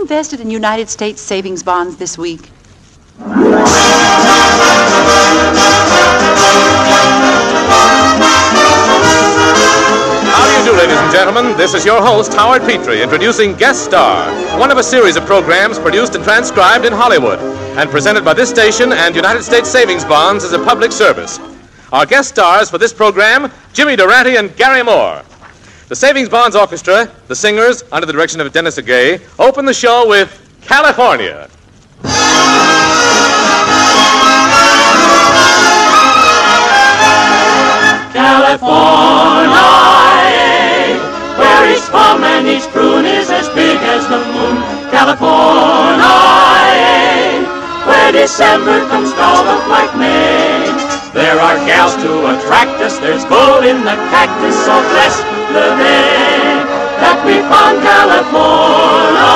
invested in United States savings bonds this week? How do you do, ladies and gentlemen? This is your host, Howard Petrie, introducing Guest Star, one of a series of programs produced and transcribed in Hollywood and presented by this station and United States Savings Bonds as a public service. Our guest stars for this program, Jimmy Durante and Garry Moore. The Savings Bonds Orchestra, the singers, under the direction of Dennis Agay, open the show with California. California, where each palm and each prune is as big as the moon. California, where December comes dull up like May. There are gals to attract us, there's gold in the cactus, so bless the day that we found California.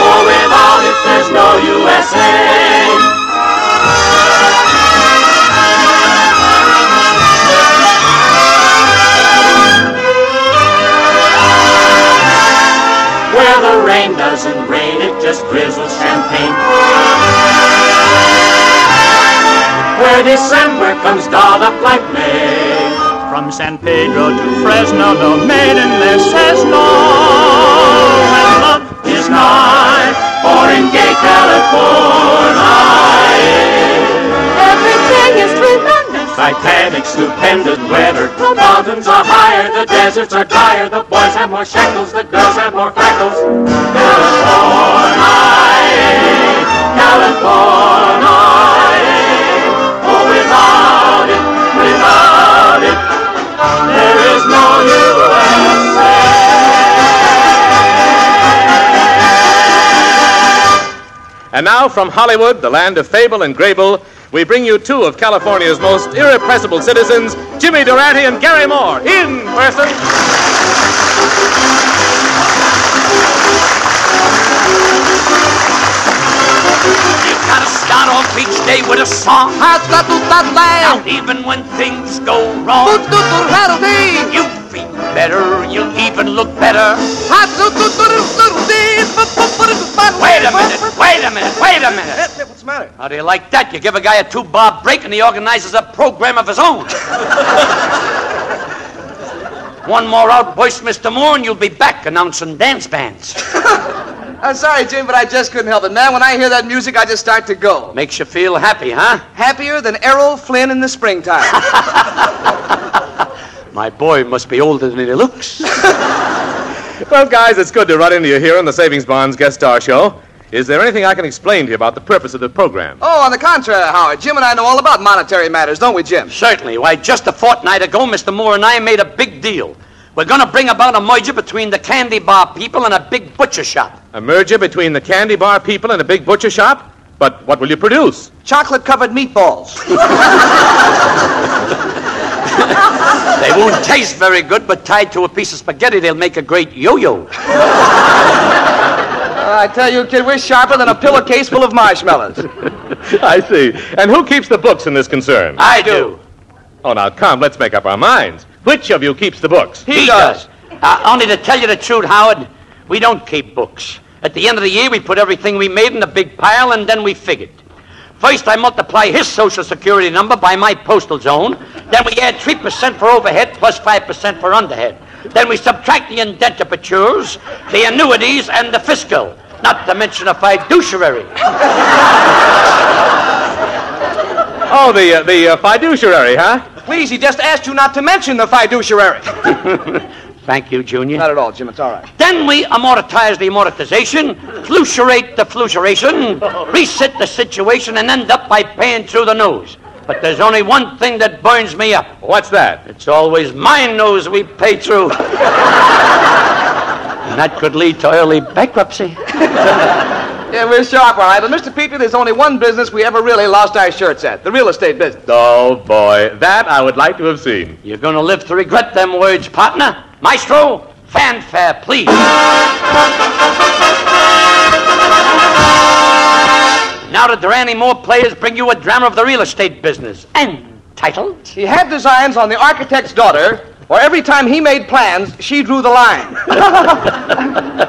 For without it, there's no USA. Where the rain doesn't rain, it just drizzles champagne. Where December comes dolled up like May. From San Pedro to Fresno, the maiden there says no. And love is nigh, for in gay California. Everything is tremendous. Titanic, stupendous weather. The mountains are higher, the deserts are drier, the boys have more shackles, the girls have more freckles. California, California. And now from Hollywood, the land of fable and grable, we bring you two of California's most irrepressible citizens, Jimmy Durante and Garry Moore, in person. You gotta start off each day with a song. Has got to start Now, even when things go wrong, you feel better, you'll even look better. Wait a minute, wait a minute, wait a minute. What's the matter? How do you like that? You give a guy a two bar break and he organizes a program of his own. One more outburst, Mr. Moore, and you'll be back announcing dance bands. I'm sorry, Jim, but I just couldn't help it. Man, when I hear that music, I just start to go. Makes you feel happy, huh? Happier than Errol Flynn in the springtime. My boy must be older than he looks. Well, guys, it's good to run into you here on the Savings Bonds Guest Star Show. Is there anything I can explain to you about the purpose of the program? oh, on the contrary, Howard, Jim and I know all about monetary matters, don't we, Jim? Certainly. Why, just a fortnight ago, Mr. Moore and I made a big deal. We're going to bring about a merger between the candy bar people and a big butcher shop. A merger between the candy bar people and a big butcher shop? But what will you produce? Chocolate covered meatballs. They won't taste very good, but tied to a piece of spaghetti, they'll make a great yo-yo. Uh, I tell you, kid, we're sharper than a pillowcase full of marshmallows. I see. And who keeps the books in this concern? I do. Oh, now come, let's make up our minds. Which of you keeps the books? He does. Uh, only to tell you the truth, Howard, we don't keep books. At the end of the year, we put everything we made in a big pile, and then we figured. First, I multiply his social security number by my postal zone. Then we add 3% for overhead plus 5% for underhead. Then we subtract the indentures, the annuities, and the fiscal. Not to mention a fiduciary. Oh, the, uh, the uh, fiduciary, huh? Please, he just asked you not to mention the fiduciary. Thank you, Junior. Not at all, Jim, it's all right. Then we amortize the amortization, flucerate the fluceration, reset the situation, and end up by paying through the nose. But there's only one thing that burns me up. What's that? It's always my nose we pay through. and that could lead to early bankruptcy. Yeah, we're sharp, all right. But, Mr. Petrie, there's only one business we ever really lost our shirts at the real estate business. Oh, boy. That I would like to have seen. You're going to live to regret them words, partner. Maestro, fanfare, please. That there are any more players, bring you a drama of the real estate business. Entitled He had designs on the architect's daughter, or every time he made plans, she drew the line.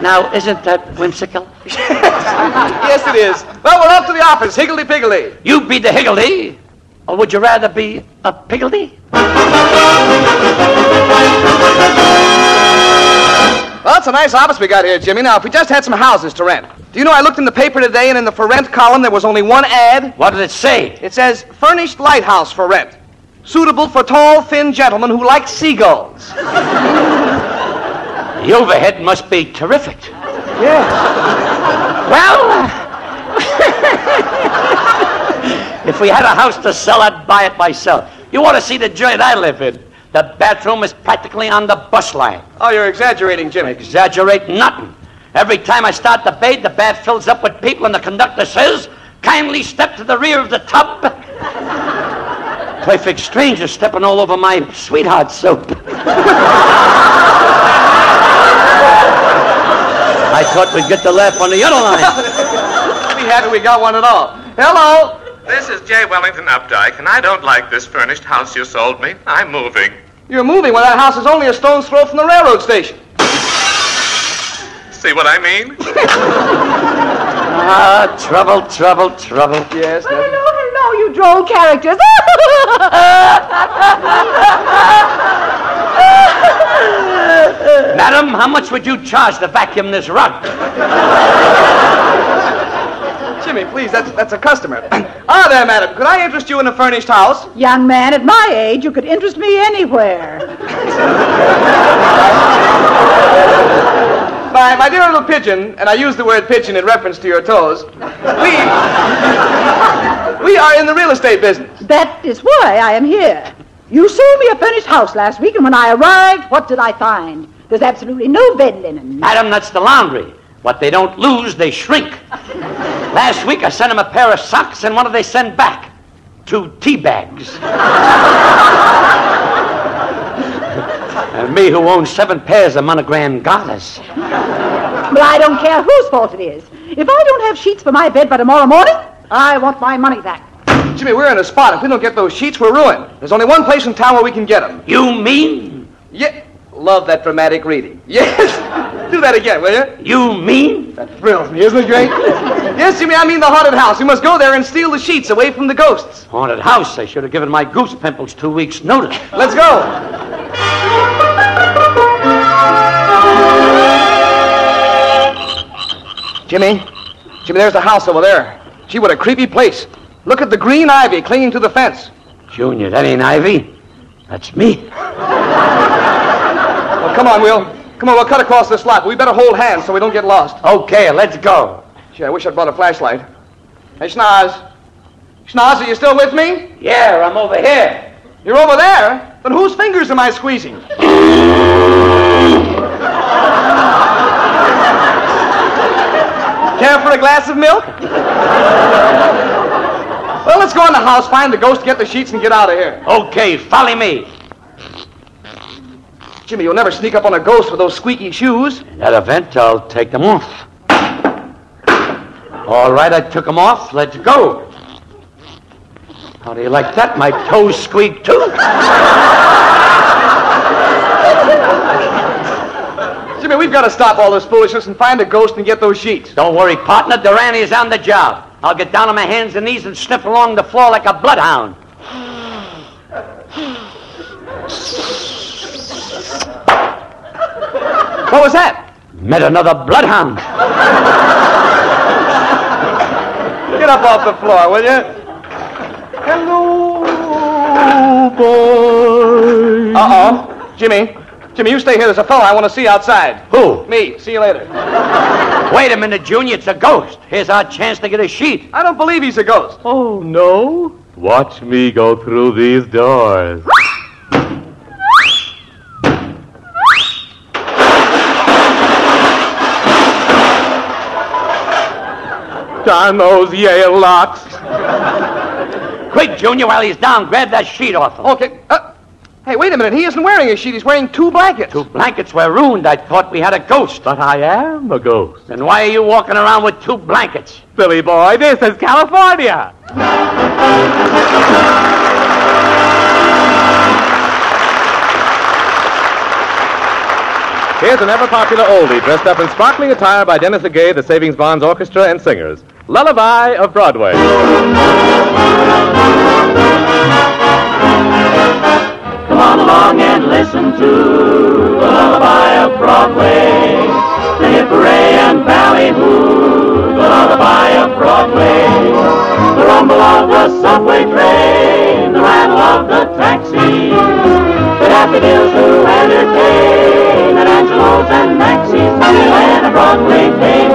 Now, isn't that whimsical? yes, it is. Well, we're off to the office. Higgledy piggledy. You be the higgledy, or would you rather be a piggledy? It's a nice office we got here, Jimmy. Now, if we just had some houses to rent. Do you know I looked in the paper today, and in the for rent column there was only one ad? What did it say? It says, furnished lighthouse for rent. Suitable for tall, thin gentlemen who like seagulls. The overhead must be terrific. Yes. Well, if we had a house to sell, I'd buy it myself. You want to see the joint I live in. The bathroom is practically on the bus line. Oh, you're exaggerating, Jimmy. Exaggerate nothing. Every time I start the bathe, the bath fills up with people, and the conductor says, kindly step to the rear of the tub. Perfect stranger stepping all over my sweetheart soap. I thought we'd get the laugh on the other line. Be happy we got one at all. Hello. This is J. Wellington Updike, and I don't like this furnished house you sold me. I'm moving. You're moving when that house is only a stone's throw from the railroad station. See what I mean? Ah, trouble, trouble, trouble. Yes. Hello, hello, you droll characters. Madam, how much would you charge to vacuum this rug? Jimmy, please, that's, that's a customer. ah, there, madam. Could I interest you in a furnished house? Young man, at my age, you could interest me anywhere. My, my dear little pigeon, and I use the word pigeon in reference to your toes, we, we are in the real estate business. That is why I am here. You sold me a furnished house last week, and when I arrived, what did I find? There's absolutely no bed linen. Madam, that's the laundry. What they don't lose, they shrink. Last week I sent them a pair of socks, and what did they send back? Two tea bags. and me who owns seven pairs of monogram garters. But I don't care whose fault it is. If I don't have sheets for my bed by tomorrow morning, I want my money back. Jimmy, we're in a spot. If we don't get those sheets, we're ruined. There's only one place in town where we can get them. You mean? Yeah. Love that dramatic reading. Yes. Do that again, will you? You mean? That thrills me, isn't it great? yes, you mean I mean the haunted house. We must go there and steal the sheets away from the ghosts. Haunted house. I should have given my goose pimples two weeks' notice. Let's go. Jimmy, Jimmy, there's the house over there. Gee, what a creepy place. Look at the green ivy clinging to the fence. Junior, that ain't Ivy. That's me. Well, come on, Will. Come on, we'll cut across this lot. We better hold hands so we don't get lost. Okay, let's go. Gee, I wish I'd brought a flashlight. Hey, Schnoz. Schnoz, are you still with me? Yeah, I'm over here. You're over there? Then whose fingers am I squeezing? Care for a glass of milk? well, let's go in the house, find the ghost, get the sheets, and get out of here. Okay, follow me. Jimmy, you'll never sneak up on a ghost with those squeaky shoes. In that event, I'll take them off. All right, I took them off. Let's go. How do you like that? My toes squeak too. Jimmy, we've got to stop all this foolishness and find a ghost and get those sheets. Don't worry, partner. Durante is on the job. I'll get down on my hands and knees and sniff along the floor like a bloodhound. What was that? Met another bloodhound. Get up off the floor, will you? Hello, boy. Uh-oh. Jimmy. Jimmy, you stay here. There's a fellow I want to see outside. Who? Me. See you later. Wait a minute, Junior. It's a ghost. Here's our chance to get a sheet. I don't believe he's a ghost. Oh, no? Watch me go through these doors. Darn those Yale locks. Quick, Junior, while he's down, grab that sheet off him. Okay. Uh, hey, wait a minute. He isn't wearing a sheet. He's wearing two blankets. Two blankets were ruined. I thought we had a ghost. But I am a ghost. Then why are you walking around with two blankets? Billy boy, this is California. Here's an ever popular oldie dressed up in sparkling attire by Dennis Agay, the Savings Bonds Orchestra and Singers. Lullaby of Broadway. Come on along and listen to the lullaby of Broadway. The hip hooray and ballyhoo, the lullaby of Broadway. The rumble of the subway train, the rattle of the taxi. The daffodils who entertain Angelo's and Maxie's. When a Broadway baby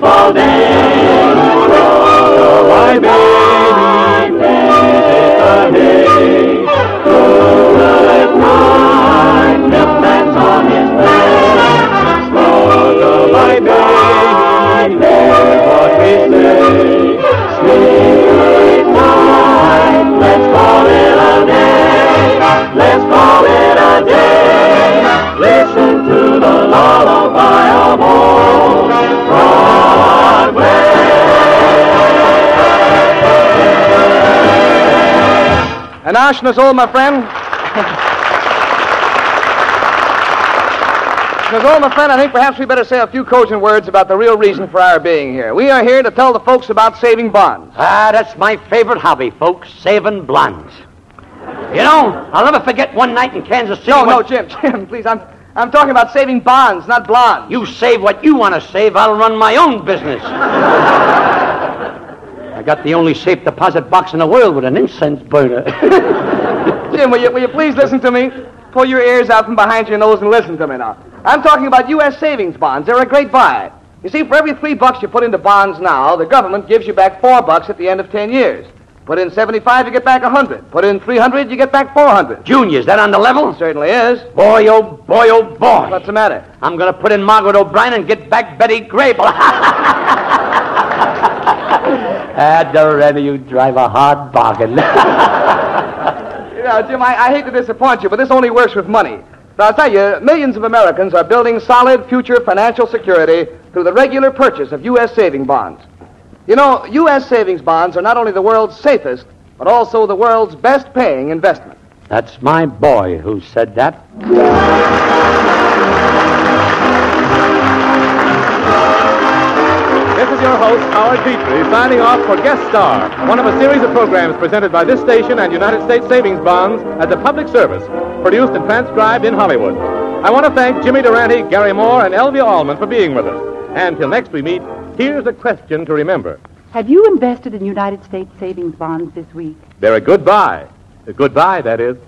sleep day. Now, my friend. Schnozzle, my friend, I think perhaps we better say a few cogent words about the real reason for our being here. We are here to tell the folks about saving bonds. Ah, that's my favorite hobby, folks, saving blondes. You know, I'll never forget one night in Kansas City. No, when- no, Jim, Jim, please. I'm, I'm talking about saving bonds, not blondes. You save what you want to save, I'll run my own business. I got the only safe deposit box in the world with an incense burner. Jim, will you, will you please listen to me? Pull your ears out from behind your nose and listen to me now. I'm talking about U.S. savings bonds. They're a great buy. You see, for every three bucks you put into bonds now, the government gives you back four bucks at the end of ten years. Put in 75, you get back a 100. Put in 300, you get back 400. Junior, is that on the level? Certainly is. Boy, oh boy, oh boy. What's the matter? I'm going to put in Margaret O'Brien and get back Betty Grable. ah, Dorena, you drive a hard bargain. You know, Jim, I, I hate to disappoint you, but this only works with money. Now, I'll tell you, millions of Americans are building solid future financial security through the regular purchase of U.S. saving bonds. You know, U.S. savings bonds are not only the world's safest, but also the world's best paying investment. That's my boy who said that. Is your host, Howard Petrie, signing off for Guest Star, one of a series of programs presented by this station and United States Savings Bonds as a public service, produced and transcribed in Hollywood. I want to thank Jimmy Durante, Garry Moore, and Elvia Allman for being with us. And till next we meet, here's a question to remember. Have you invested in United States savings bonds this week? They're a good buy. A good buy, that is.